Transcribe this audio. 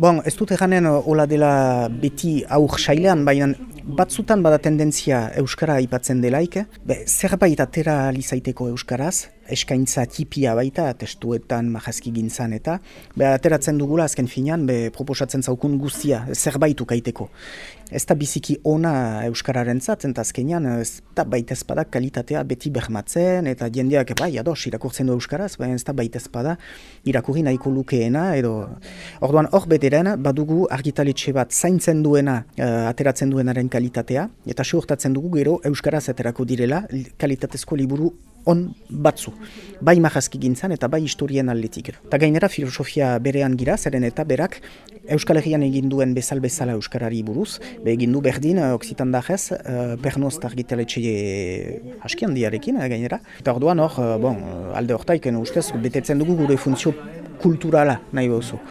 Bon, ez dut eganen hola dela beti aur sailean, baina batzutan bada tendentzia Euskara aipatzen delaik. Be, zerbait atera alizaiteko Euskaraz, eskaintza tipia baita, testuetan, majazki gintzan eta, be, ateratzen dugula azken finean, be, proposatzen zaukun guztia, zerbait ukaiteko. Ez da biziki ona Euskararen zatzen, eta azkenean, ez da baita ezpada kalitatea beti bermatzen, eta jendeak, bai, ados, irakurtzen du Euskaraz, baina ez da baita irakurri nahiko lukeena, edo, orduan, hor bederen, badugu argitaletxe bat zaintzen duena, uh, ateratzen duenaren kalitatea, eta suhortatzen dugu gero Euskaraz aterako direla, kalitatezko liburu on batzu. Bai majazki gintzan eta bai historien aldetik. Eta gainera filosofia berean gira, zeren eta berak Euskal Herrian egin duen bezal bezala Euskarari buruz, be egin du berdin, eh, oksitan dajez, uh, pernoz targitaletxe haskian diarekin, uh, gainera. Eta orduan hor, bon, alde hortaiken ustez, betetzen dugu gure funtzio kulturala nahi bozu.